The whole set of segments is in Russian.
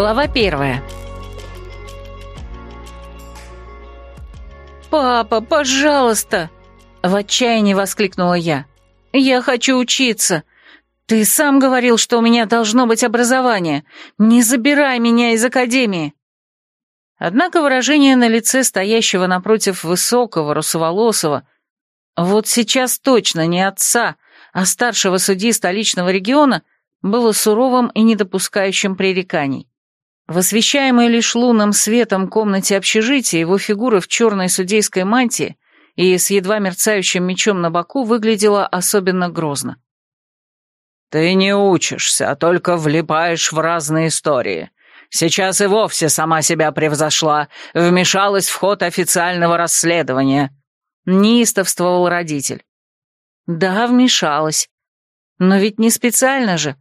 Глава первая. «Папа, пожалуйста!» — в отчаянии воскликнула я. «Я хочу учиться. Ты сам говорил, что у меня должно быть образование. Не забирай меня из академии!» Однако выражение на лице стоящего напротив высокого, русоволосого, вот сейчас точно не отца, а старшего судьи столичного региона, было суровым и не допускающим пререканий. В освещаемой лишь лунным светом комнате общежития его фигура в черной судейской мантии и с едва мерцающим мечом на боку выглядела особенно грозно. «Ты не учишься, а только влипаешь в разные истории. Сейчас и вовсе сама себя превзошла, вмешалась в ход официального расследования», — неистовствовал родитель. «Да, вмешалась. Но ведь не специально же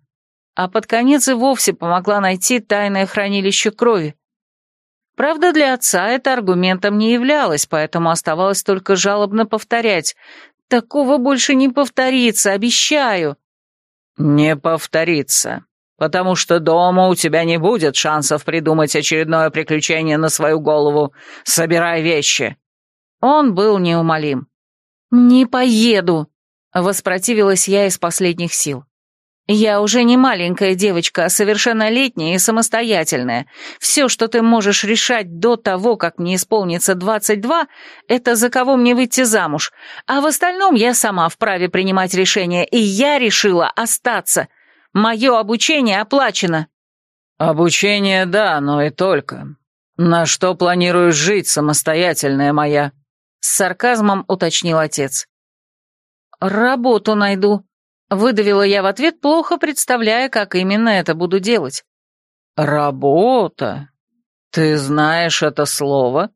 а под конец и вовсе помогла найти тайное хранилище крови. Правда, для отца это аргументом не являлось, поэтому оставалось только жалобно повторять. «Такого больше не повторится, обещаю!» «Не повторится, потому что дома у тебя не будет шансов придумать очередное приключение на свою голову. Собирай вещи!» Он был неумолим. «Не поеду!» — воспротивилась я из последних сил. Я уже не маленькая девочка, а совершеннолетняя и самостоятельная. Все, что ты можешь решать до того, как мне исполнится 22, это за кого мне выйти замуж. А в остальном я сама вправе принимать решения, и я решила остаться. Мое обучение оплачено». «Обучение, да, но и только. На что планируешь жить, самостоятельная моя?» С сарказмом уточнил отец. «Работу найду», Выдавила я в ответ, плохо представляя, как именно это буду делать. «Работа? Ты знаешь это слово?»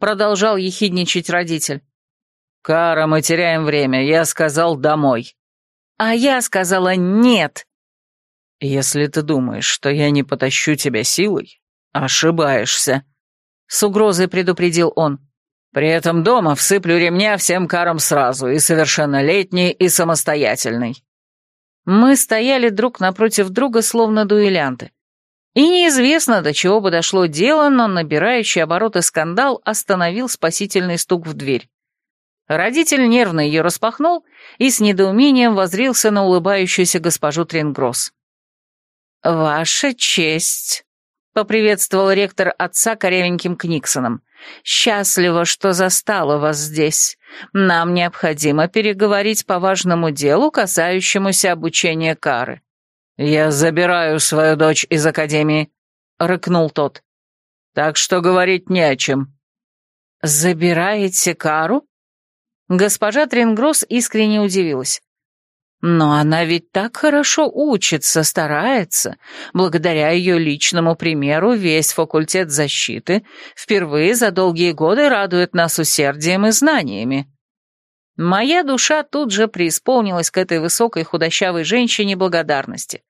Продолжал ехидничать родитель. «Кара, мы теряем время. Я сказал домой». «А я сказала нет». «Если ты думаешь, что я не потащу тебя силой, ошибаешься», — с угрозой предупредил он. «При этом дома всыплю ремня всем карам сразу, и совершеннолетний, и самостоятельный». Мы стояли друг напротив друга, словно дуэлянты. И неизвестно, до чего бы дошло дело, но набирающий обороты скандал остановил спасительный стук в дверь. Родитель нервно ее распахнул и с недоумением возрился на улыбающуюся госпожу Трингросс. «Ваша честь», — поприветствовал ректор отца корявеньким Книксоном. «Счастливо, что застала вас здесь. Нам необходимо переговорить по важному делу, касающемуся обучения Кары». «Я забираю свою дочь из академии», — рыкнул тот. «Так что говорить не о чем». «Забираете Кару?» Госпожа Трингросс искренне удивилась. Но она ведь так хорошо учится, старается. Благодаря ее личному примеру весь факультет защиты впервые за долгие годы радует нас усердием и знаниями. Моя душа тут же преисполнилась к этой высокой худощавой женщине благодарности,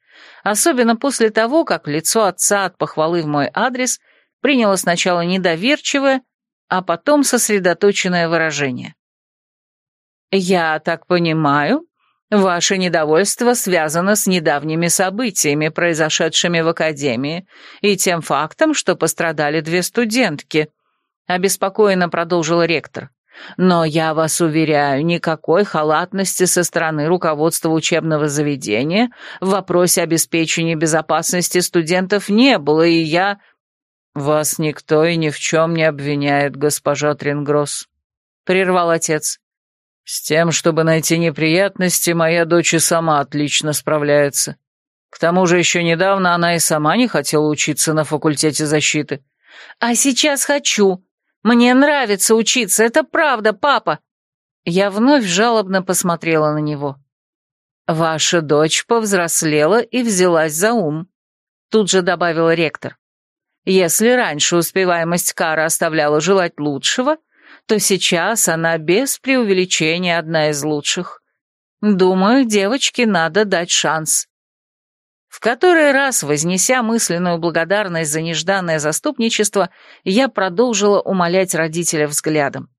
особенно после того, как лицо отца от похвалы в мой адрес приняло сначала недоверчивое, а потом сосредоточенное выражение. «Я так понимаю, Ваше недовольство связано с недавними событиями, произошедшими в Академии, и тем фактом, что пострадали две студентки», — обеспокоенно продолжил ректор. «Но я вас уверяю, никакой халатности со стороны руководства учебного заведения в вопросе обеспечения безопасности студентов не было, и я...» «Вас никто и ни в чем не обвиняет, госпожа Трингросс», — прервал отец. С тем, чтобы найти неприятности, моя дочь и сама отлично справляется. К тому же еще недавно она и сама не хотела учиться на факультете защиты. А сейчас хочу. Мне нравится учиться, это правда, папа. Я вновь жалобно посмотрела на него. Ваша дочь повзрослела и взялась за ум. Тут же добавил ректор. Если раньше успеваемость Кара оставляла желать лучшего, то сейчас она без преувеличения одна из лучших. Думаю, девочке надо дать шанс. В который раз, вознеся мысленную благодарность за нежданное заступничество, я продолжила умолять родителя взглядом.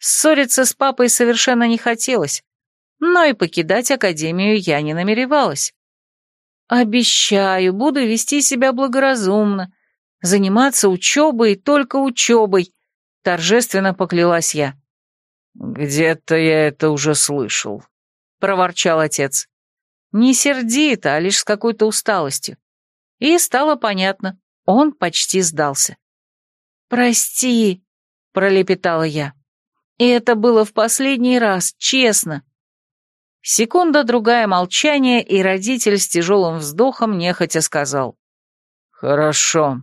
Ссориться с папой совершенно не хотелось, но и покидать академию я не намеревалась. «Обещаю, буду вести себя благоразумно, заниматься учебой, только учебой», — торжественно поклялась я. «Где-то я это уже слышал», — проворчал отец. Не сердито, а лишь с какой-то усталостью. И стало понятно, он почти сдался. «Прости», — пролепетала я. И это было в последний раз, честно. Секунда-другая молчания, и родитель с тяжелым вздохом нехотя сказал. «Хорошо.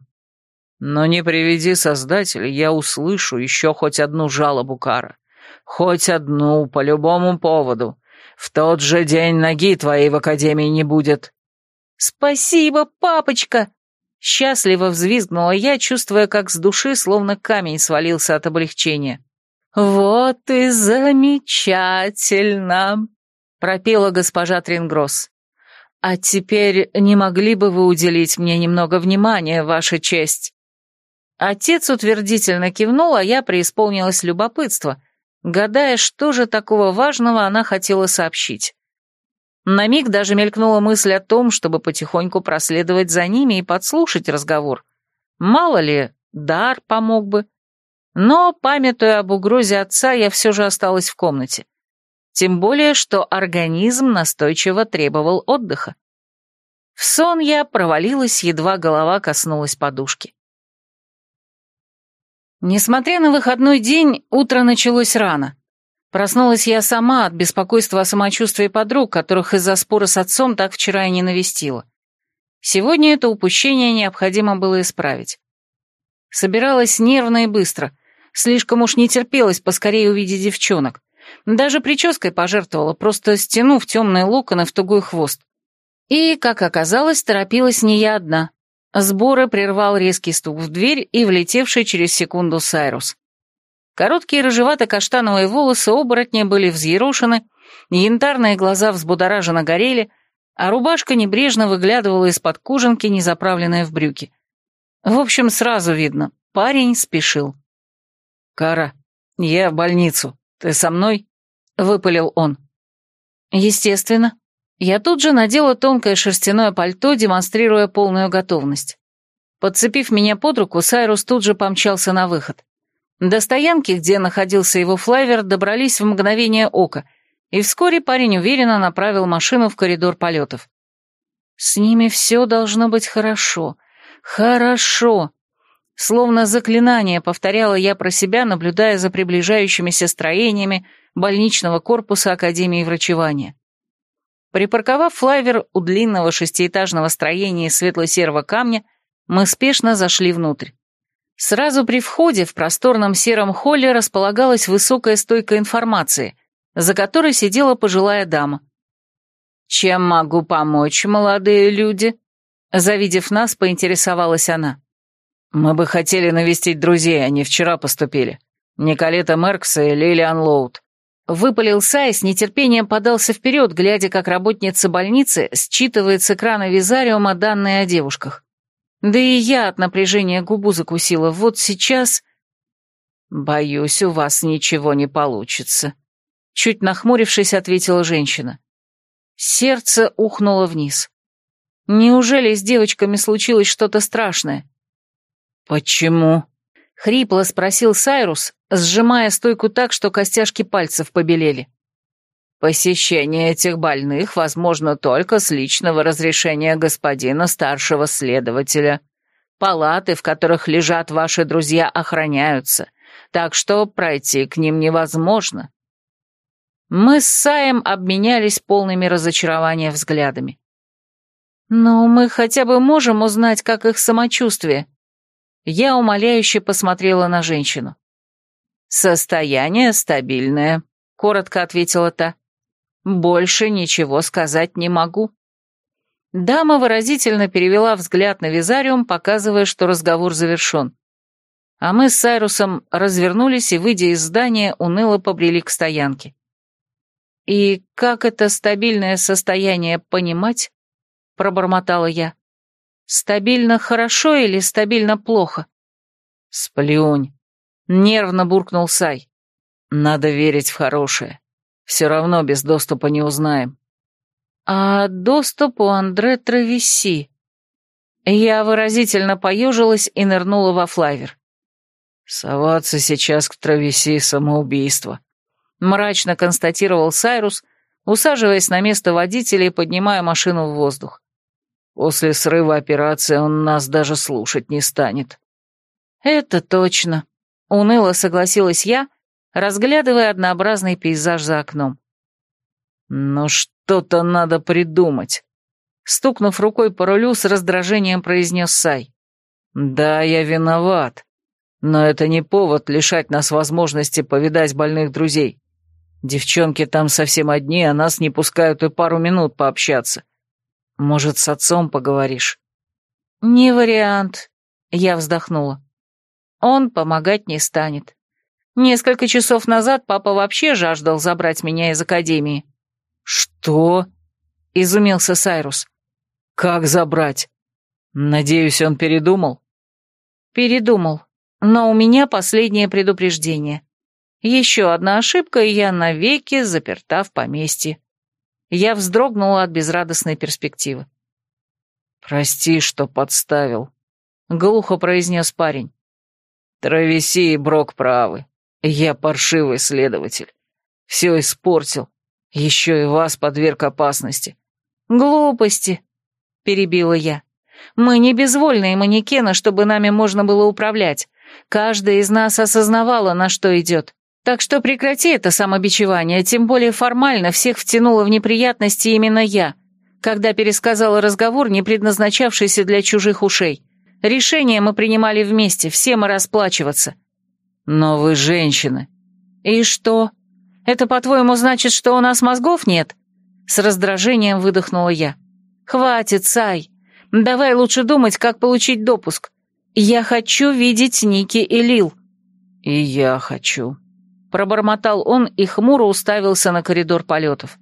Но не приведи Создатель, я услышу еще хоть одну жалобу Кара. Хоть одну, по любому поводу. В тот же день ноги твоей в Академии не будет». «Спасибо, папочка!» Счастливо взвизгнула я, чувствуя, как с души словно камень свалился от облегчения. «Вот и замечательно!» — пропела госпожа Трингросс. «А теперь не могли бы вы уделить мне немного внимания, ваша честь?» Отец утвердительно кивнул, а я преисполнилась любопытства, гадая, что же такого важного она хотела сообщить. На миг даже мелькнула мысль о том, чтобы потихоньку проследовать за ними и подслушать разговор. Мало ли, дар помог бы. Но, памятуя об угрозе отца, я все же осталась в комнате. Тем более, что организм настойчиво требовал отдыха. В сон я провалилась, едва голова коснулась подушки. Несмотря на выходной день, утро началось рано. Проснулась я сама от беспокойства о самочувствии подруг, которых из-за спора с отцом так вчера и не навестила. Сегодня это упущение необходимо было исправить. Собиралась нервно и быстро, слишком уж не терпелось поскорее увидеть девчонок. Даже прической пожертвовала, просто стянув темные локоны в тугой хвост. И, как оказалось, торопилась не я одна. Сборы прервал резкий стук в дверь и влетевший через секунду Сайрус. Короткие рыжевато-каштановые волосы оборотня были взъерошены, янтарные глаза взбудораженно горели, а рубашка небрежно выглядывала из-под кожанки, не заправленная в брюки. В общем, сразу видно, парень спешил. «Кара, я в больницу. Ты со мной?» — выпалил он. «Естественно», я тут же надела тонкое шерстяное пальто, демонстрируя полную готовность. Подцепив меня под руку, Сайрус тут же помчался на выход. До стоянки, где находился его флайвер, добрались в мгновение ока, и вскоре парень уверенно направил машину в коридор полетов. «С ними все должно быть хорошо. Хорошо!» Словно заклинание повторяла я про себя, наблюдая за приближающимися строениями больничного корпуса Академии врачевания. Припарковав флайвер у длинного шестиэтажного строения светло-серого камня, мы спешно зашли внутрь. Сразу при входе в просторном сером холле располагалась высокая стойка информации, за которой сидела пожилая дама. «Чем могу помочь, молодые люди?» Завидев нас, поинтересовалась она. «Мы бы хотели навестить друзей, они вчера поступили. Николета Меркс и Лилиан Лоуд. Выпалил Сай, с нетерпением подался вперед, глядя, как работница больницы считывает с экрана визариума данные о девушках. Да и я от напряжения губу закусила. Вот сейчас... «Боюсь, у вас ничего не получится», — чуть нахмурившись, ответила женщина. Сердце ухнуло вниз. Неужели с девочками случилось что-то страшное? «Почему?» — хрипло спросил Сайрус, сжимая стойку так, что костяшки пальцев побелели. «Посещение этих больных возможно только с личного разрешения господина старшего следователя. Палаты, в которых лежат ваши друзья, охраняются, так что пройти к ним невозможно». Мы с Саем обменялись полными разочарования взглядами. «Но мы хотя бы можем узнать, как их самочувствие?» Я умоляюще посмотрела на женщину. «Состояние стабильное», — коротко ответила та. «Больше ничего сказать не могу». Дама выразительно перевела взгляд на визариум, показывая, что разговор завершен. А мы с Сайрусом развернулись и, выйдя из здания, уныло побрели к стоянке. «И как это стабильное состояние понимать?» — пробормотала я. «Стабильно хорошо или стабильно плохо?» «Сплюнь», Нервно буркнул Сай. Надо верить в хорошее. Все равно без доступа не узнаем. «А доступ у Андре Травеси?» Я выразительно поежилась и нырнула во флайвер. «Соваться сейчас к Травеси самоубийство», — мрачно констатировал Сайрус, усаживаясь на место водителя и поднимая машину в воздух. «После срыва операции он нас даже слушать не станет». «Это точно», — уныло согласилась я, разглядывая однообразный пейзаж за окном. «Но что-то надо придумать», — стукнув рукой по рулю, с раздражением произнес Сай. «Да, я виноват, но это не повод лишать нас возможности повидать больных друзей. Девчонки там совсем одни, а нас не пускают и пару минут пообщаться. Может, с отцом поговоришь?» «Не вариант», — я вздохнула. «Он помогать не станет. Несколько часов назад папа вообще жаждал забрать меня из академии». «Что?» — изумился Сайрус. «Как забрать? Надеюсь, он передумал?» «Передумал. Но у меня последнее предупреждение. Еще одна ошибка, и я навеки заперта в поместье». Я вздрогнула от безрадостной перспективы. «Прости, что подставил», — глухо произнес парень. «Травеси и Брок правы. Я паршивый следователь. Все испортил. Еще и вас подверг опасности. Глупости, перебила я. Мы не безвольные манекены, чтобы нами можно было управлять. Каждая из нас осознавала, на что идет. Так что прекрати это самобичевание, тем более формально всех втянула в неприятности именно я, когда пересказала разговор, не предназначавшийся для чужих ушей. Решение мы принимали вместе, все мы расплачиваться. «Но вы женщины». «И что? Это, по-твоему, значит, что у нас мозгов нет?» С раздражением выдохнула я. «Хватит, Сай. Давай лучше думать, как получить допуск. Я хочу видеть Ники и Лил». «И я хочу», — пробормотал он и хмуро уставился на коридор полетов.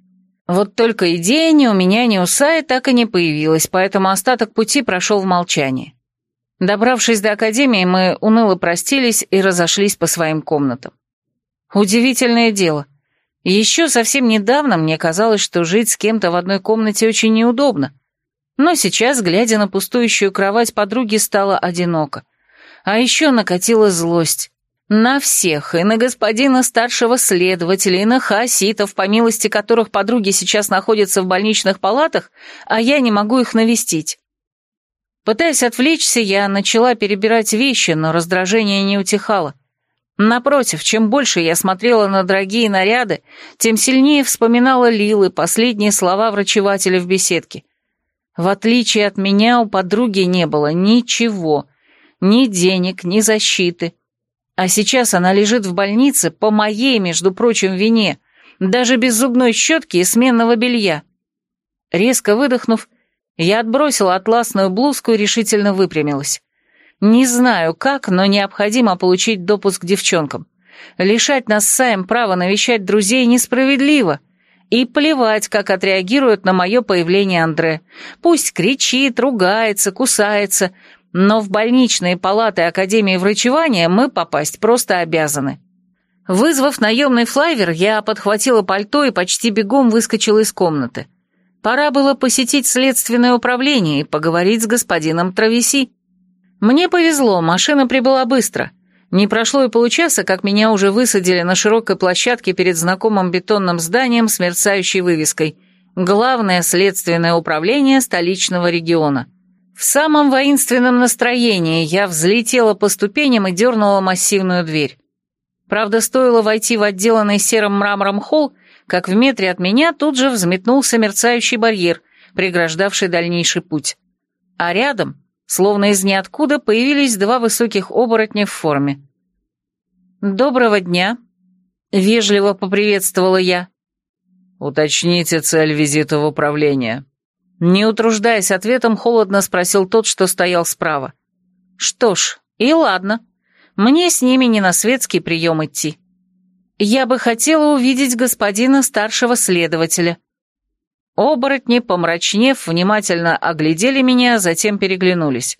Вот только идея ни у меня, ни у Сая так и не появилась, поэтому остаток пути прошел в молчании. Добравшись до академии, мы уныло простились и разошлись по своим комнатам. Удивительное дело. Еще совсем недавно мне казалось, что жить с кем-то в одной комнате очень неудобно. Но сейчас, глядя на пустующую кровать подруги, стало одиноко. А еще накатила злость. На всех, и на господина старшего следователя, и на хаоситов, по милости которых подруги сейчас находятся в больничных палатах, а я не могу их навестить. Пытаясь отвлечься, я начала перебирать вещи, но раздражение не утихало. Напротив, чем больше я смотрела на дорогие наряды, тем сильнее вспоминала Лилы последние слова врачевателя в беседке. В отличие от меня, у подруги не было ничего, ни денег, ни защиты. А сейчас она лежит в больнице по моей, между прочим, вине, даже без зубной щетки и сменного белья. Резко выдохнув, я отбросила атласную блузку и решительно выпрямилась. Не знаю как, но необходимо получить допуск к девчонкам. Лишать нас Саем права навещать друзей несправедливо. И плевать, как отреагирует на мое появление Андре. Пусть кричит, ругается, кусается, но в больничные палаты Академии врачевания мы попасть просто обязаны. Вызвав наемный флайвер, я подхватила пальто и почти бегом выскочила из комнаты. Пора было посетить следственное управление и поговорить с господином Травеси. Мне повезло, машина прибыла быстро. Не прошло и получаса, как меня уже высадили на широкой площадке перед знакомым бетонным зданием с мерцающей вывеской «Главное следственное управление столичного региона». В самом воинственном настроении я взлетела по ступеням и дернула массивную дверь. Правда, стоило войти в отделанный серым мрамором холл, как в метре от меня тут же взметнулся мерцающий барьер, преграждавший дальнейший путь. А рядом, словно из ниоткуда, появились два высоких оборотня в форме. «Доброго дня!» — вежливо поприветствовала я. «Уточните цель визита в управление». Не утруждаясь ответом, холодно спросил тот, что стоял справа. «Что ж, и ладно. Мне с ними не на светский прием идти». «Я бы хотела увидеть господина старшего следователя». Оборотни, помрачнев, внимательно оглядели меня, затем переглянулись.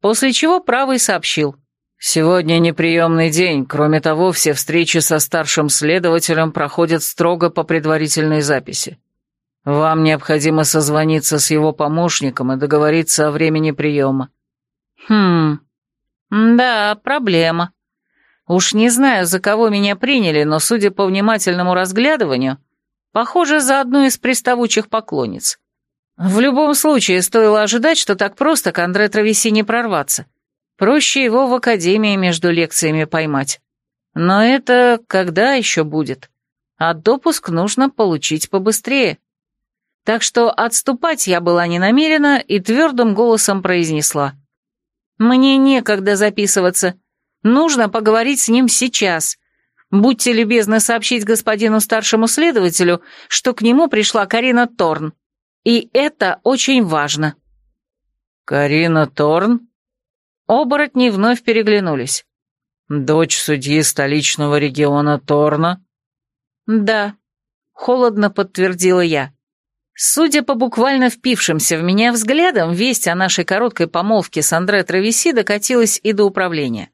После чего правый сообщил. «Сегодня неприемный день. Кроме того, все встречи со старшим следователем проходят строго по предварительной записи». Вам необходимо созвониться с его помощником и договориться о времени приема». «Хм... Да, проблема. Уж не знаю, за кого меня приняли, но, судя по внимательному разглядыванию, похоже, за одну из приставучих поклонниц. В любом случае, стоило ожидать, что так просто к Андре Травеси не прорваться. Проще его в академии между лекциями поймать. Но это когда еще будет? А допуск нужно получить побыстрее. Так что отступать я была не намерена и твердым голосом произнесла. «Мне некогда записываться. Нужно поговорить с ним сейчас. Будьте любезны сообщить господину старшему следователю, что к нему пришла Карина Торн. И это очень важно». «Карина Торн?» Оборотни вновь переглянулись. «Дочь судьи столичного региона Торна?» «Да», — холодно подтвердила я. Судя по буквально впившимся в меня взглядам, весть о нашей короткой помолвке с Андре Травеси докатилась и до управления.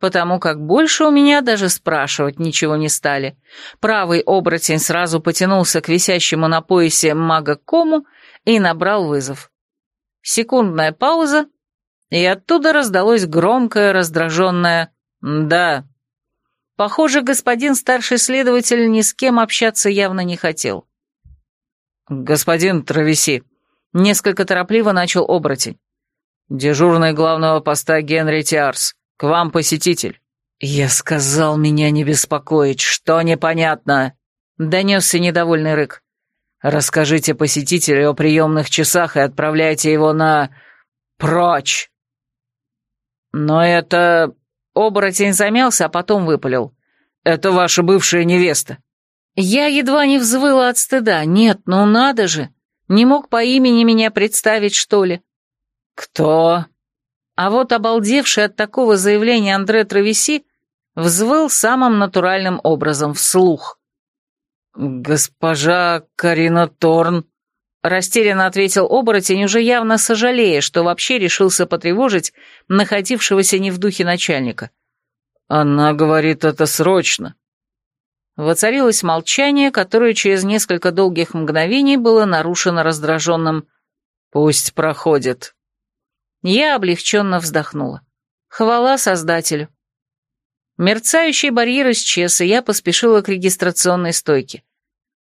Потому как больше у меня даже спрашивать ничего не стали. Правый оборотень сразу потянулся к висящему на поясе мага-кому и набрал вызов. Секундная пауза, и оттуда раздалось громкое, раздраженное «да». Похоже, господин старший следователь ни с кем общаться явно не хотел. «Господин Травеси», — несколько торопливо начал оборотень. «Дежурный главного поста Генри Тиарс, к вам посетитель». «Я сказал меня не беспокоить, что непонятно?» — донесся недовольный рык. «Расскажите посетителю о приемных часах и отправляйте его на... прочь!» «Но это...» — оборотень замялся, а потом выпалил. «Это ваша бывшая невеста». Я едва не взвыла от стыда. Нет, ну надо же. Не мог по имени меня представить, что ли? Кто? А вот обалдевший от такого заявления Андре Травеси взвыл самым натуральным образом, вслух. «Госпожа Карина Торн», — растерянно ответил оборотень, уже явно сожалея, что вообще решился потревожить находившегося не в духе начальника. «Она говорит это срочно». Воцарилось молчание, которое через несколько долгих мгновений было нарушено раздраженным «Пусть проходит». Я облегченно вздохнула. Хвала Создателю. Мерцающий барьер исчез, и я поспешила к регистрационной стойке.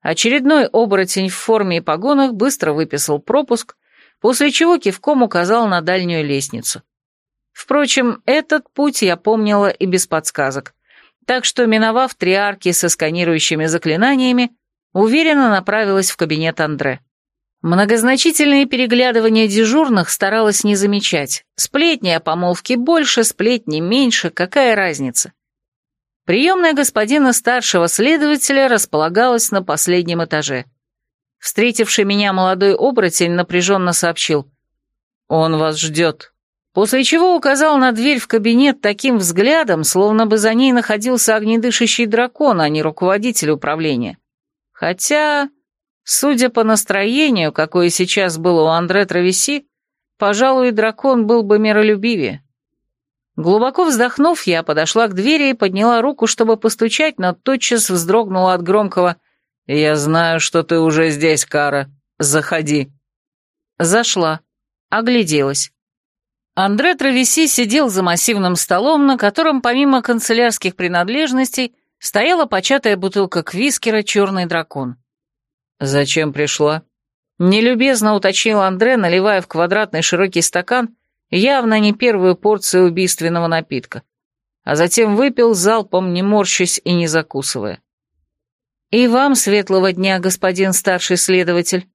Очередной оборотень в форме и погонах быстро выписал пропуск, после чего кивком указал на дальнюю лестницу. Впрочем, этот путь я помнила и без подсказок так что, миновав три арки со сканирующими заклинаниями, уверенно направилась в кабинет Андре. Многозначительные переглядывания дежурных старалась не замечать. Сплетни о помолвке больше, сплетни меньше, какая разница? Приемная господина старшего следователя располагалась на последнем этаже. Встретивший меня молодой оборотень напряженно сообщил. «Он вас ждет» после чего указал на дверь в кабинет таким взглядом, словно бы за ней находился огнедышащий дракон, а не руководитель управления. Хотя, судя по настроению, какое сейчас было у Андре Травеси, пожалуй, дракон был бы миролюбивее. Глубоко вздохнув, я подошла к двери и подняла руку, чтобы постучать, но тотчас вздрогнула от громкого «Я знаю, что ты уже здесь, Кара. Заходи». Зашла, огляделась. Андре Травеси сидел за массивным столом, на котором помимо канцелярских принадлежностей стояла початая бутылка квискера «Черный дракон». «Зачем пришла?» Нелюбезно уточнил Андре, наливая в квадратный широкий стакан явно не первую порцию убийственного напитка, а затем выпил залпом, не морщась и не закусывая. «И вам светлого дня, господин старший следователь».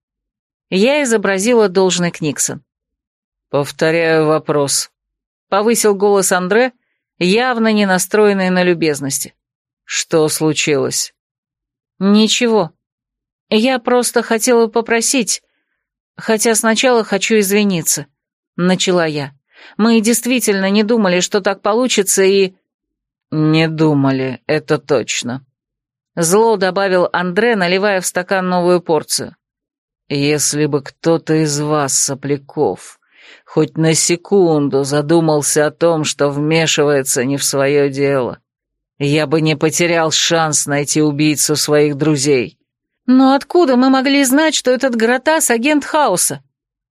Я изобразила должный Книксон. «Повторяю вопрос», — повысил голос Андре, явно не настроенный на любезности. «Что случилось?» «Ничего. Я просто хотела попросить, хотя сначала хочу извиниться», — начала я. «Мы действительно не думали, что так получится, и...» «Не думали, это точно», — зло добавил Андре, наливая в стакан новую порцию. «Если бы кто-то из вас, сопляков, хоть на секунду задумался о том, что вмешивается не в свое дело, я бы не потерял шанс найти убийцу своих друзей. «Но откуда мы могли знать, что этот Гратас — агент Хаоса?»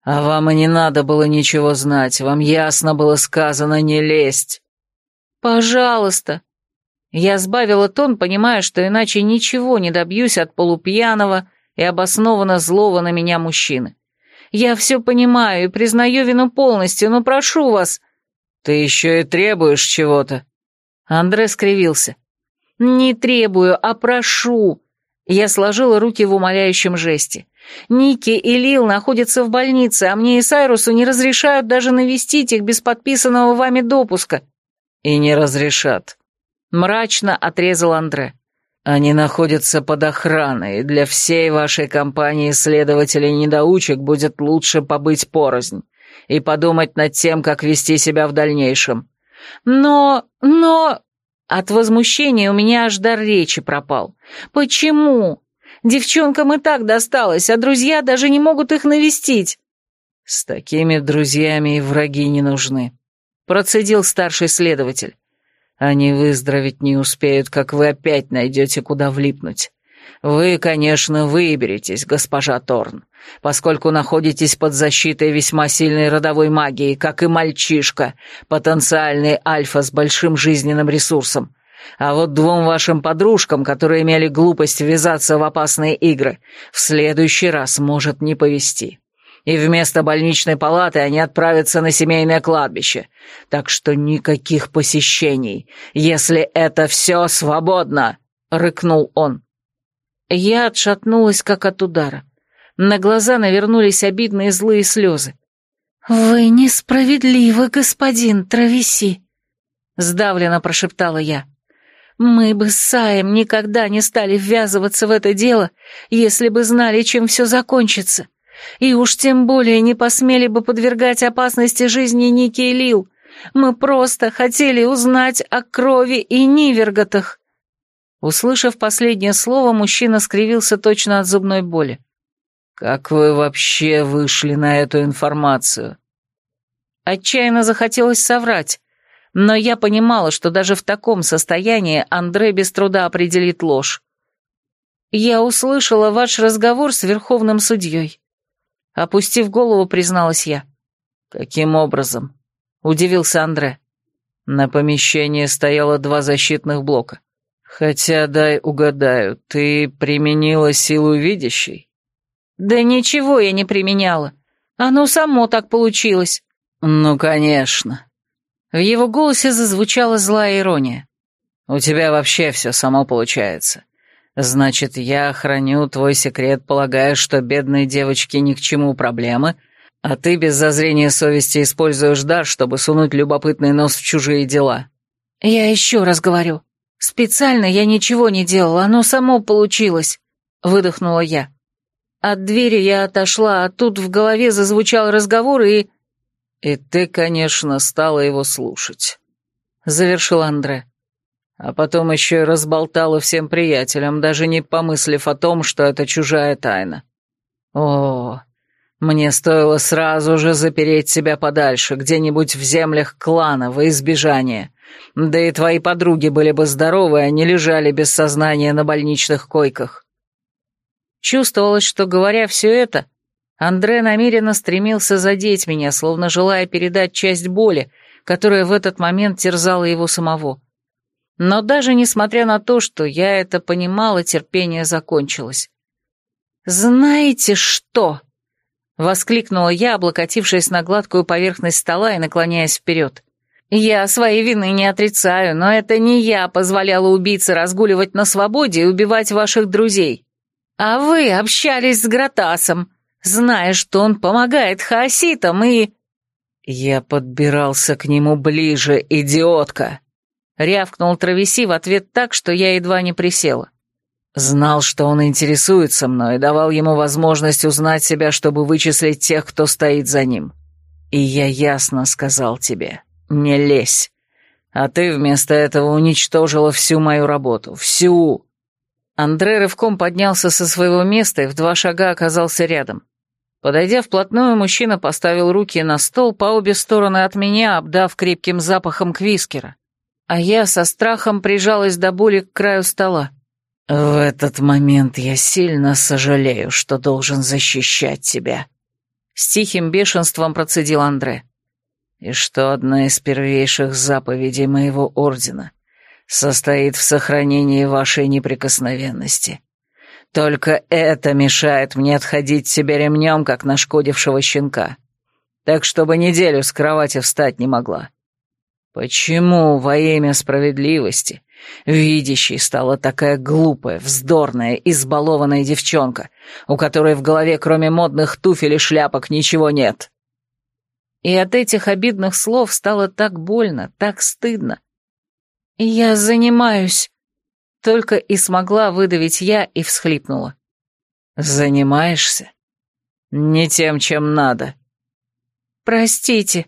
«А вам и не надо было ничего знать, вам ясно было сказано не лезть». «Пожалуйста». Я сбавила тон, понимая, что иначе ничего не добьюсь от полупьяного и обоснованно злого на меня мужчины. Я все понимаю и признаю вину полностью, но прошу вас...» «Ты еще и требуешь чего-то?» Андре скривился. «Не требую, а прошу». Я сложила руки в умоляющем жесте. Ники и Лил находятся в больнице, а мне и Сайрусу не разрешают даже навестить их без подписанного вами допуска». «И не разрешат», — мрачно отрезал Андре. «Они находятся под охраной, и для всей вашей компании следователей-недоучек будет лучше побыть порознь и подумать над тем, как вести себя в дальнейшем». «Но... но...» От возмущения у меня аж дар речи пропал. «Почему? Девчонкам и так досталось, а друзья даже не могут их навестить». «С такими друзьями и враги не нужны», — процедил старший следователь. «Они выздороветь не успеют, как вы опять найдете, куда влипнуть. Вы, конечно, выберетесь, госпожа Торн, поскольку находитесь под защитой весьма сильной родовой магии, как и мальчишка, потенциальный альфа с большим жизненным ресурсом. А вот двум вашим подружкам, которые имели глупость ввязаться в опасные игры, в следующий раз может не повезти. И вместо больничной палаты они отправятся на семейное кладбище. Так что никаких посещений, если это все свободно!» — рыкнул он. Я отшатнулась, как от удара. На глаза навернулись обидные злые слезы. «Вы несправедливы, господин Травеси», — сдавленно прошептала я. «Мы бы с Саем никогда не стали ввязываться в это дело, если бы знали, чем все закончится. И уж тем более не посмели бы подвергать опасности жизни Ники и Лил. Мы просто хотели узнать о крови и Ниверготах». Услышав последнее слово, мужчина скривился точно от зубной боли. «Как вы вообще вышли на эту информацию?» Отчаянно захотелось соврать, но я понимала, что даже в таком состоянии Андре без труда определит ложь. «Я услышала ваш разговор с верховным судьей», — опустив голову, призналась я. «Каким образом?» — удивился Андре. На помещении стояло два защитных блока. «Хотя, дай угадаю, ты применила силу видящей?» «Да ничего я не применяла. Оно само так получилось». «Ну, конечно». В его голосе зазвучала злая ирония. «У тебя вообще все само получается. Значит, я храню твой секрет, полагая, что бедной девочке ни к чему проблемы, а ты без зазрения совести используешь дар, чтобы сунуть любопытный нос в чужие дела». «Я еще раз говорю, «Специально я ничего не делала, оно само получилось», — выдохнула я. От двери я отошла, а тут в голове зазвучал разговор и... «И ты, конечно, стала его слушать», — завершил Андре. А потом еще и разболтала всем приятелям, даже не помыслив о том, что это чужая тайна. О, мне стоило сразу же запереть себя подальше, где-нибудь в землях клана во избежание. Да и твои подруги были бы здоровы, не лежали без сознания на больничных койках. Чувствовалось, что, говоря все это, Андре намеренно стремился задеть меня, словно желая передать часть боли, которая в этот момент терзала его самого. Но даже несмотря на то, что я это понимала, терпение закончилось. «Знаете что?» — воскликнула я, облокотившись на гладкую поверхность стола и наклоняясь вперед. Я своей вины не отрицаю, но это не я позволяла убийце разгуливать на свободе и убивать ваших друзей. А вы общались с Гратасом, зная, что он помогает хаоситам и...» «Я подбирался к нему ближе, идиотка!» Рявкнул Травеси в ответ так, что я едва не присела. Знал, что он интересуется мной, давал ему возможность узнать себя, чтобы вычислить тех, кто стоит за ним. И я ясно сказал тебе, «Не лезь. А ты вместо этого уничтожила всю мою работу. Всю!» Андре рывком поднялся со своего места и в два шага оказался рядом. Подойдя вплотную, мужчина поставил руки на стол по обе стороны от меня, обдав крепким запахом квискера. А я со страхом прижалась до боли к краю стола. В этот момент я сильно сожалею, что должен защищать тебя. С тихим бешенством процедил Андре. И что одна из первейших заповедей моего ордена состоит в сохранении вашей неприкосновенности. Только это мешает мне отходить себе ремнем, как нашкодившего щенка. Так, чтобы неделю с кровати встать не могла. Почему во имя справедливости видящей стала такая глупая, вздорная, избалованная девчонка, у которой в голове кроме модных туфель и шляпок ничего нет? И от этих обидных слов стало так больно, так стыдно. «Я занимаюсь», — только и смогла выдавить я и всхлипнула. «Занимаешься? Не тем, чем надо». «Простите».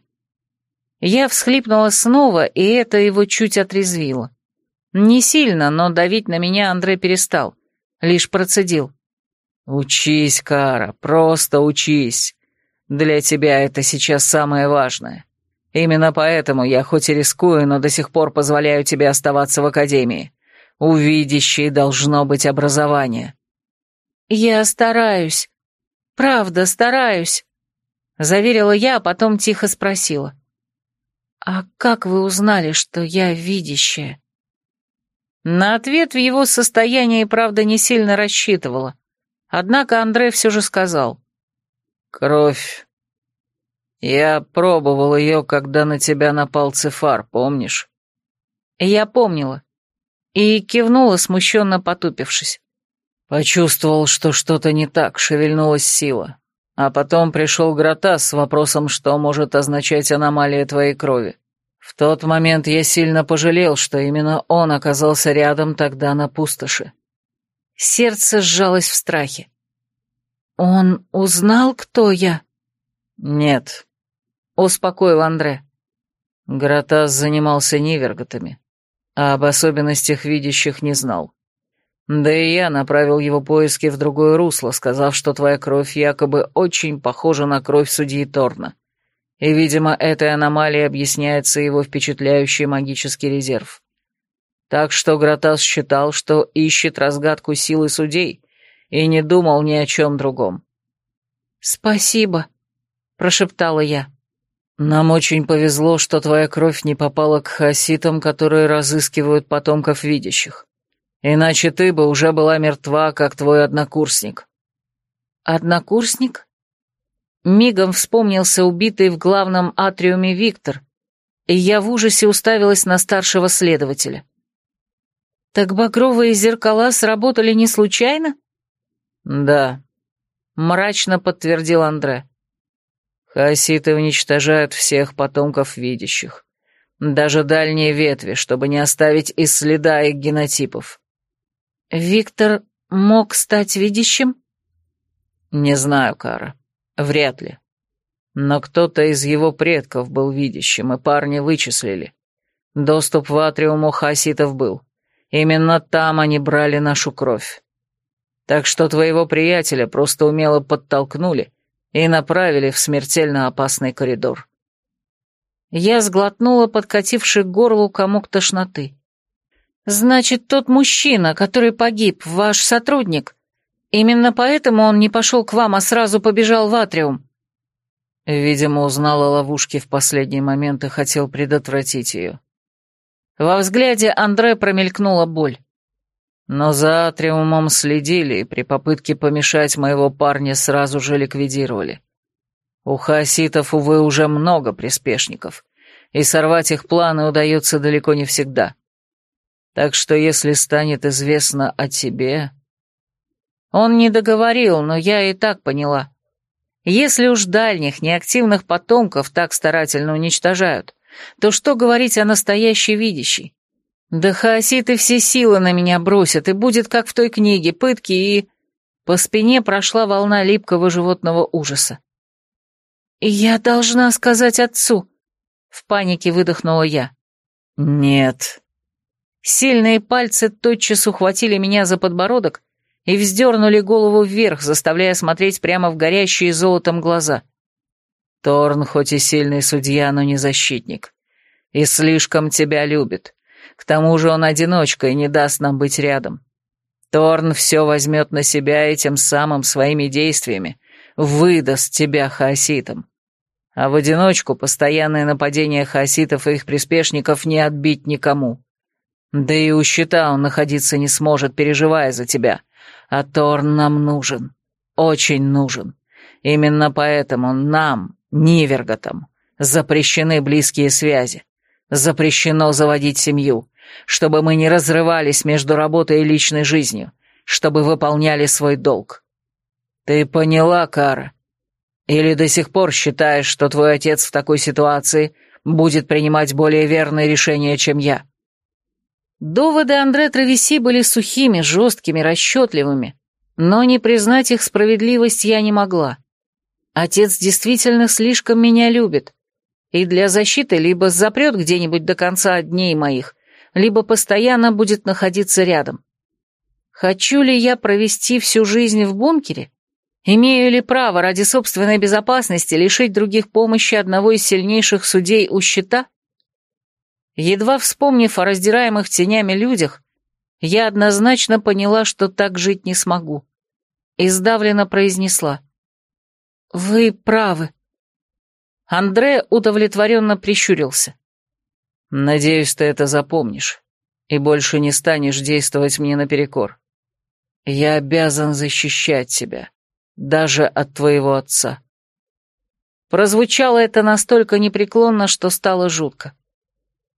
Я всхлипнула снова, и это его чуть отрезвило. Не сильно, но давить на меня Андрей перестал, лишь процедил. «Учись, Кара, просто учись. Для тебя это сейчас самое важное. Именно поэтому я хоть и рискую, но до сих пор позволяю тебе оставаться в академии. У видящей должно быть образование». «Я стараюсь. Правда, стараюсь», — заверила я, а потом тихо спросила. «А как вы узнали, что я видящая?» На ответ в его состоянии, правда, не сильно рассчитывала. Однако Андрей все же сказал. «Кровь. Я пробовал ее, когда на тебя напал цифар, помнишь?» Я помнила. И кивнула, смущенно потупившись. Почувствовал, что что-то не так, шевельнулась сила. А потом пришел Гротас с вопросом, что может означать аномалия твоей крови. В тот момент я сильно пожалел, что именно он оказался рядом тогда на пустоши. Сердце сжалось в страхе. «Он узнал, кто я?» «Нет», — успокоил Андре. Гратас занимался неверготами, а об особенностях видящих не знал. Да и я направил его поиски в другое русло, сказав, что твоя кровь якобы очень похожа на кровь судьи Торна. И, видимо, этой аномалией объясняется его впечатляющий магический резерв. Так что Гратас считал, что ищет разгадку силы судей, и не думал ни о чем другом. «Спасибо», — прошептала я. «Нам очень повезло, что твоя кровь не попала к хаситам, которые разыскивают потомков видящих. Иначе ты бы уже была мертва, как твой однокурсник». «Однокурсник?» Мигом вспомнился убитый в главном атриуме Виктор, и я в ужасе уставилась на старшего следователя. «Так багровые зеркала сработали не случайно?» «Да», — мрачно подтвердил Андре. «Хаоситы уничтожают всех потомков видящих, даже дальние ветви, чтобы не оставить и следа их генотипов». «Виктор мог стать видящим?» «Не знаю, Кара. Вряд ли. Но кто-то из его предков был видящим, и парни вычислили. Доступ в атриум у хаситов был. Именно там они брали нашу кровь. Так что твоего приятеля просто умело подтолкнули и направили в смертельно опасный коридор. Я сглотнула подкативший к горлу комок тошноты. «Значит, тот мужчина, который погиб, ваш сотрудник?» Именно поэтому он не пошел к вам, а сразу побежал в атриум. Видимо, узнал о ловушке в последний момент и хотел предотвратить ее. Во взгляде Андре промелькнула боль. Но за атриумом следили и при попытке помешать моего парня сразу же ликвидировали. У хаоситов, увы, уже много приспешников, и сорвать их планы удается далеко не всегда. Так что если станет известно о тебе, он не договорил, но я и так поняла. Если уж дальних, неактивных потомков так старательно уничтожают, то что говорить о настоящей видящей? Да хаоситы все силы на меня бросят, и будет как в той книге, пытки и... По спине прошла волна липкого животного ужаса. «Я должна сказать отцу», — в панике выдохнула я. «Нет». Сильные пальцы тотчас ухватили меня за подбородок и вздернули голову вверх, заставляя смотреть прямо в горящие золотом глаза. Торн хоть и сильный судья, но не защитник. И слишком тебя любит. К тому же он одиночка и не даст нам быть рядом. Торн все возьмет на себя и тем самым своими действиями выдаст тебя хаоситам. А в одиночку постоянное нападение хаоситов и их приспешников не отбить никому. Да и у щита он находиться не сможет, переживая за тебя. А Торн нам нужен. Очень нужен. Именно поэтому нам, Ниверготам, запрещены близкие связи. Запрещено заводить семью, чтобы мы не разрывались между работой и личной жизнью, чтобы выполняли свой долг. Ты поняла, Кара? Или до сих пор считаешь, что твой отец в такой ситуации будет принимать более верные решения, чем я?» Доводы Андре Травеси были сухими, жесткими, расчетливыми, но не признать их справедливость я не могла. Отец действительно слишком меня любит, и для защиты либо запрет где-нибудь до конца дней моих, либо постоянно будет находиться рядом. Хочу ли я провести всю жизнь в бункере? Имею ли право ради собственной безопасности лишить других помощи одного из сильнейших судей у щита? Едва вспомнив о раздираемых тенями людях, я однозначно поняла, что так жить не смогу. И произнесла. «Вы правы». Андре удовлетворенно прищурился. «Надеюсь, ты это запомнишь и больше не станешь действовать мне наперекор. Я обязан защищать тебя, даже от твоего отца». Прозвучало это настолько непреклонно, что стало жутко.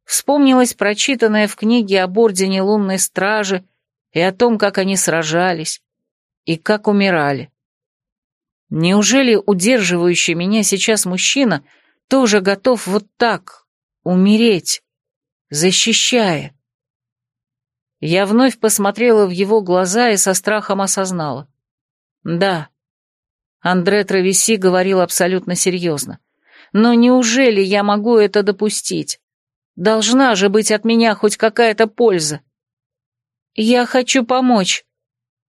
Вспомнилось прочитанное в книге об Ордене Лунной Стражи и о том, как они сражались и как умирали. Неужели удерживающий меня сейчас мужчина тоже готов вот так умереть, защищая? Я вновь посмотрела в его глаза и со страхом осознала. Да, Андре Травеси говорил абсолютно серьезно. Но неужели я могу это допустить? Должна же быть от меня хоть какая-то польза. Я хочу помочь,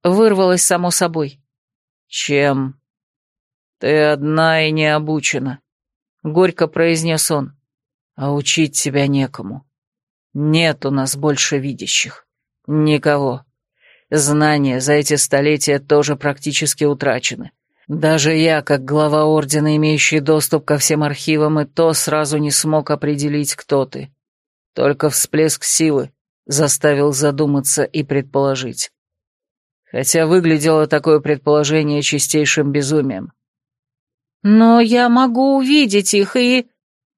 вырвалось само собой. Чем? Ты одна и не обучена, горько произнес он. А учить тебя некому. Нет у нас больше видящих. Никого. Знания за эти столетия тоже практически утрачены. Даже я, как глава Ордена, имеющий доступ ко всем архивам, и то сразу не смог определить, кто ты. Только всплеск силы заставил задуматься и предположить. Хотя выглядело такое предположение чистейшим безумием. «Но я могу увидеть их и...»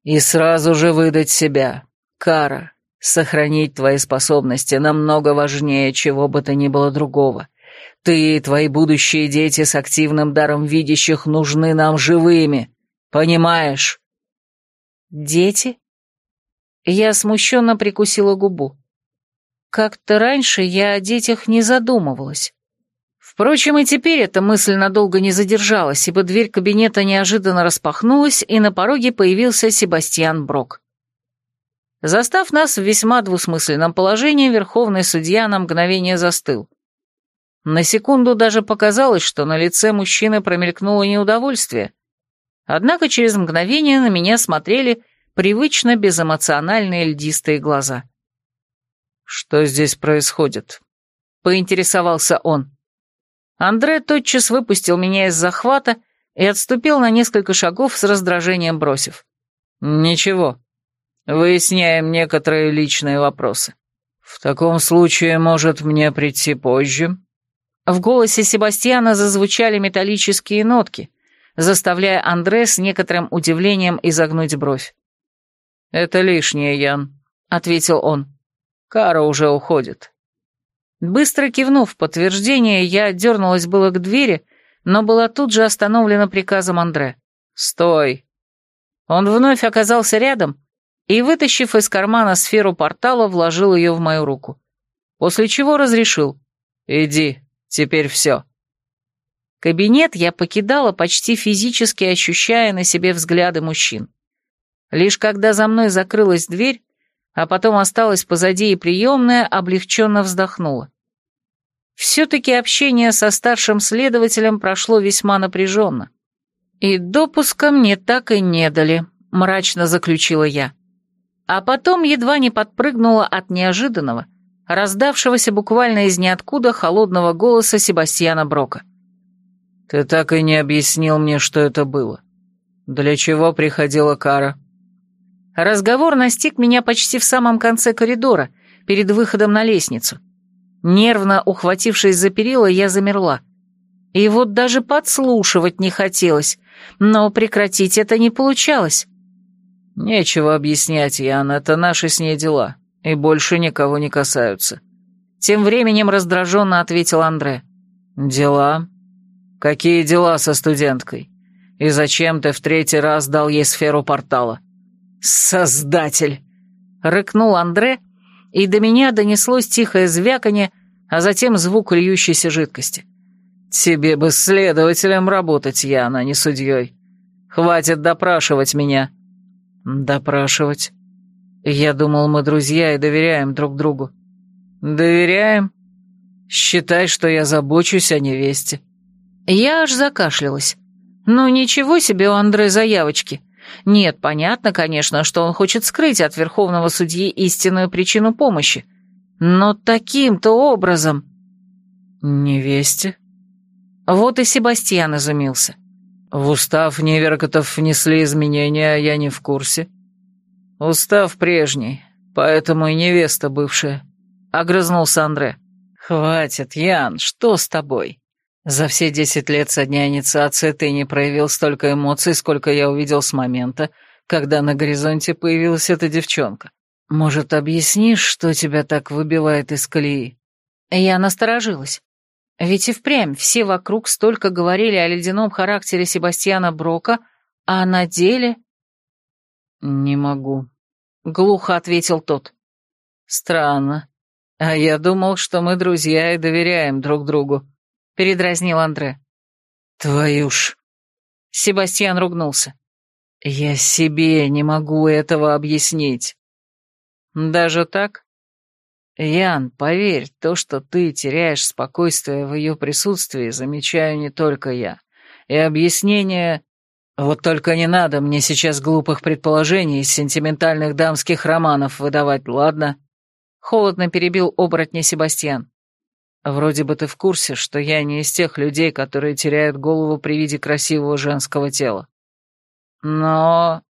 «И сразу же выдать себя. Кара, сохранить твои способности намного важнее чего бы то ни было другого. Ты и твои будущие дети с активным даром видящих нужны нам живыми. Понимаешь?» «Дети?» Я смущенно прикусила губу. Как-то раньше я о детях не задумывалась. Впрочем, и теперь эта мысль надолго не задержалась, ибо дверь кабинета неожиданно распахнулась, и на пороге появился Себастьян Брок. Застав нас в весьма двусмысленном положении, верховный судья на мгновение застыл. На секунду даже показалось, что на лице мужчины промелькнуло неудовольствие. Однако через мгновение на меня смотрели привычно безэмоциональные льдистые глаза. «Что здесь происходит?» — поинтересовался он. Андре тотчас выпустил меня из захвата и отступил на несколько шагов с раздражением бросив. «Ничего. Выясняем некоторые личные вопросы. В таком случае, может, мне прийти позже?» В голосе Себастьяна зазвучали металлические нотки, заставляя Андре с некоторым удивлением изогнуть бровь. «Это лишнее, Ян», — ответил он. «Кара уже уходит». Быстро кивнув в подтверждение, я дернулась было к двери, но была тут же остановлена приказом Андре. «Стой!» Он вновь оказался рядом и, вытащив из кармана сферу портала, вложил ее в мою руку. После чего разрешил. «Иди, Теперь все. Кабинет я покидала, почти физически ощущая на себе взгляды мужчин. Лишь когда за мной закрылась дверь, а потом осталась позади и приемная, облегченно вздохнула. Все-таки общение со старшим следователем прошло весьма напряженно. И допуска мне так и не дали, мрачно заключила я. А потом едва не подпрыгнула от неожиданного, раздавшегося буквально из ниоткуда холодного голоса Себастьяна Брока. «Ты так и не объяснил мне, что это было. Для чего приходила кара?» Разговор настиг меня почти в самом конце коридора, перед выходом на лестницу. Нервно ухватившись за перила, я замерла. И вот даже подслушивать не хотелось, но прекратить это не получалось. «Нечего объяснять, Ян, это наши с ней дела, и больше никого не касаются». Тем временем раздраженно ответил Андре. «Дела? Какие дела со студенткой? И зачем ты в третий раз дал ей сферу портала?» «Создатель!» — рыкнул Андре, и до меня донеслось тихое звяканье, а затем звук льющейся жидкости. «Тебе бы следователем работать, Яна, не судьей. Хватит допрашивать меня». «Допрашивать? Я думал, мы друзья и доверяем друг другу». «Доверяем? Считай, что я забочусь о невесте». Я аж закашлялась. «Ну ничего себе у Андре заявочки. Нет, понятно, конечно, что он хочет скрыть от верховного судьи истинную причину помощи. Но таким-то образом... Невесте? Вот и Себастьян изумился. В устав Неверкотов внесли изменения, а я не в курсе. Устав прежний, поэтому и невеста бывшая. Огрызнулся Андре. Хватит, Ян, что с тобой? За все десять лет со дня инициации ты не проявил столько эмоций, сколько я увидел с момента, когда на горизонте появилась эта девчонка. Может, объяснишь, что тебя так выбивает из колеи?» Я насторожилась. Ведь и впрямь все вокруг столько говорили о ледяном характере Себастьяна Брока, а на деле... «Не могу», — глухо ответил тот. «Странно. А я думал, что мы друзья и доверяем друг другу. — передразнил Андре. «Твою ж...» Себастьян ругнулся. «Я себе не могу этого объяснить». «Даже так?» «Ян, поверь, то, что ты теряешь спокойствие в ее присутствии, замечаю не только я. И объяснение... Вот только не надо мне сейчас глупых предположений из сентиментальных дамских романов выдавать, ладно?» Холодно перебил оборотня Себастьян. Вроде бы ты в курсе, что я не из тех людей, которые теряют голову при виде красивого женского тела. Но...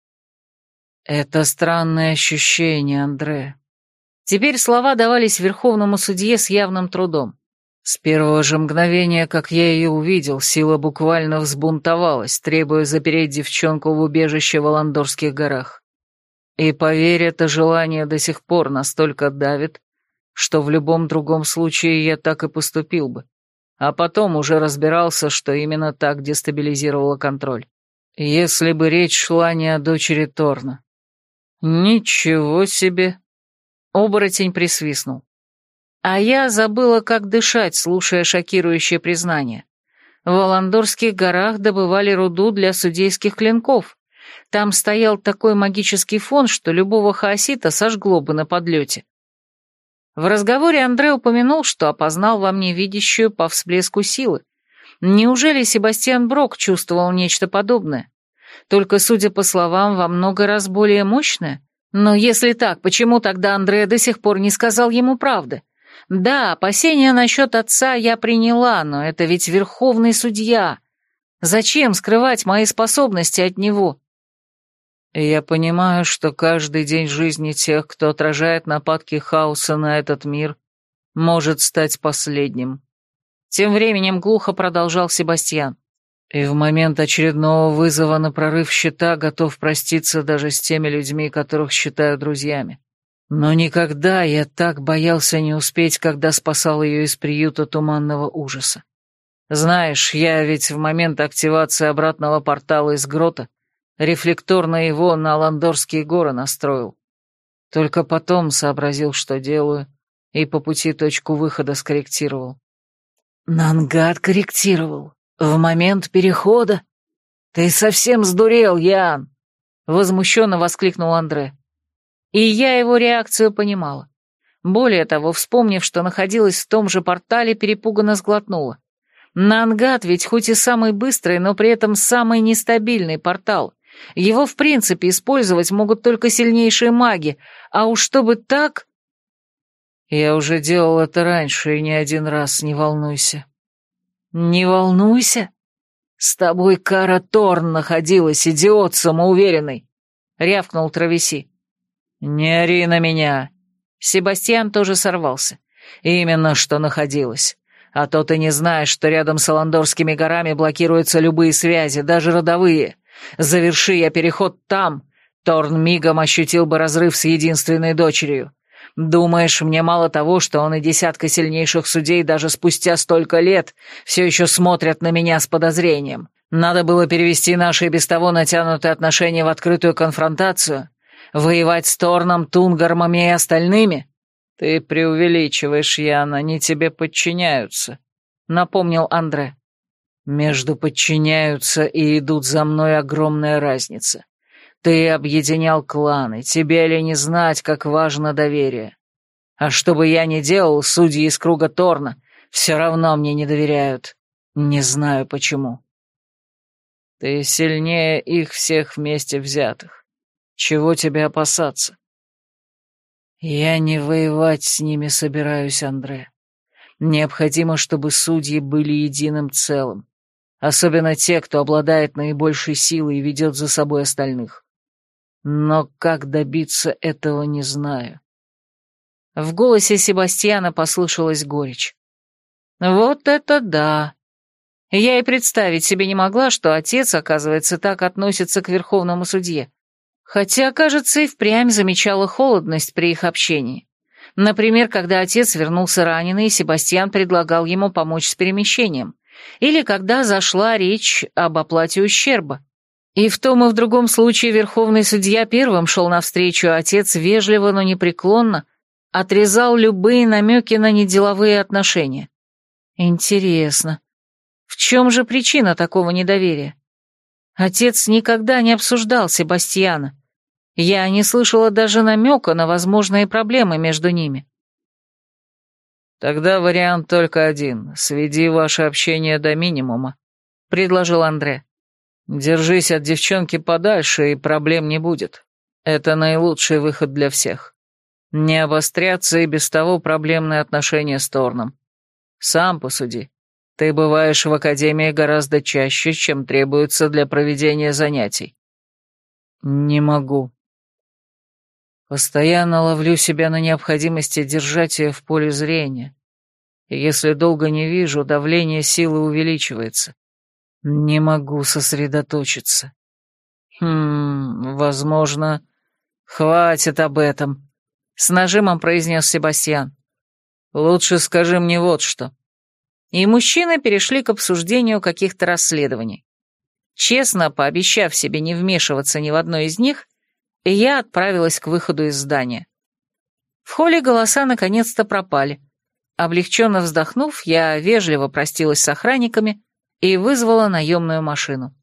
Это странное ощущение, Андре. Теперь слова давались верховному судье с явным трудом. С первого же мгновения, как я ее увидел, сила буквально взбунтовалась, требуя запереть девчонку в убежище в Аландорских горах. И поверь, это желание до сих пор настолько давит, что в любом другом случае я так и поступил бы, а потом уже разбирался, что именно так дестабилизировало контроль. Если бы речь шла не о дочери Торна. Ничего себе! Оборотень присвистнул. А я забыла, как дышать, слушая шокирующее признание. В Аландорских горах добывали руду для судейских клинков. Там стоял такой магический фон, что любого хаосита сожгло бы на подлете. В разговоре Андре упомянул, что опознал во мне видящую по всплеску силы. Неужели Себастьян Брок чувствовал нечто подобное? Только, судя по словам, во много раз более мощное? Но если так, почему тогда Андре до сих пор не сказал ему правды? Да, опасения насчет отца я приняла, но это ведь верховный судья. Зачем скрывать мои способности от него? Я понимаю, что каждый день жизни тех, кто отражает нападки хаоса на этот мир, может стать последним. Тем временем глухо продолжал Себастьян. И в момент очередного вызова на прорыв щита готов проститься даже с теми людьми, которых считаю друзьями. Но никогда я так боялся не успеть, когда спасал ее из приюта туманного ужаса. Знаешь, я ведь в момент активации обратного портала из грота Рефлекторно его на Ландорские горы настроил. Только потом сообразил, что делаю, и по пути точку выхода скорректировал. Нангад корректировал. В момент перехода? Ты совсем сдурел, Ян! Возмущенно воскликнул Андре. И я его реакцию понимала. Более того, вспомнив, что находилась в том же портале, перепуганно сглотнула. Нангад ведь хоть и самый быстрый, но при этом самый нестабильный портал. Его, в принципе, использовать могут только сильнейшие маги, а уж чтобы так... Я уже делал это раньше и не один раз, не волнуйся. Не волнуйся? С тобой Кара Торн находилась, идиот самоуверенный, рявкнул Травеси. Не ори на меня. Себастьян тоже сорвался. Именно что находилась. А то ты не знаешь, что рядом с Аландорскими горами блокируются любые связи, даже родовые. Заверши я переход там, Торн мигом ощутил бы разрыв с единственной дочерью. Думаешь, мне мало того, что он и десятка сильнейших судей даже спустя столько лет все еще смотрят на меня с подозрением? Надо было перевести наши без того натянутые отношения в открытую конфронтацию? Воевать с Торном, Тунгармами и остальными? Ты преувеличиваешь, Яна, они тебе подчиняются, — напомнил Андре. Между подчиняются и идут за мной огромная разница. Ты объединял кланы, тебе ли не знать, как важно доверие. А что бы я ни делал, судьи из круга Торна все равно мне не доверяют. Не знаю почему. Ты сильнее их всех вместе взятых. Чего тебе опасаться? Я не воевать с ними собираюсь, Андре. Необходимо, чтобы судьи были единым целым. Особенно те, кто обладает наибольшей силой и ведет за собой остальных. Но как добиться этого, не знаю. В голосе Себастьяна послышалась горечь. Вот это да! Я и представить себе не могла, что отец, оказывается, так относится к верховному судье. Хотя, кажется, и впрямь замечала холодность при их общении. Например, когда отец вернулся раненый, Себастьян предлагал ему помочь с перемещением. Или когда зашла речь об оплате ущерба. И в том и в другом случае верховный судья первым шел навстречу, а отец вежливо, но непреклонно отрезал любые намеки на неделовые отношения. Интересно, в чем же причина такого недоверия? Отец никогда не обсуждал Себастьяна. Я не слышала даже намека на возможные проблемы между ними. «Тогда вариант только один. Сведи ваше общение до минимума», — предложил Андре. Держись от девчонки подальше, и проблем не будет. Это наилучший выход для всех. Не обостряться и без того проблемные отношения с Торном. Сам посуди. Ты бываешь в академии гораздо чаще, чем требуется для проведения занятий. Не могу. Постоянно ловлю себя на необходимости держать ее в поле зрения. И если долго не вижу, давление силы увеличивается. Не могу сосредоточиться. Хм, возможно, хватит об этом, с нажимом произнес Себастьян. Лучше скажи мне вот что. И мужчины перешли к обсуждению каких-то расследований. Честно пообещав себе не вмешиваться ни в одно из них, я отправилась к выходу из здания. В холле голоса наконец-то пропали. Облегченно вздохнув, я вежливо простилась с охранниками и вызвала наемную машину.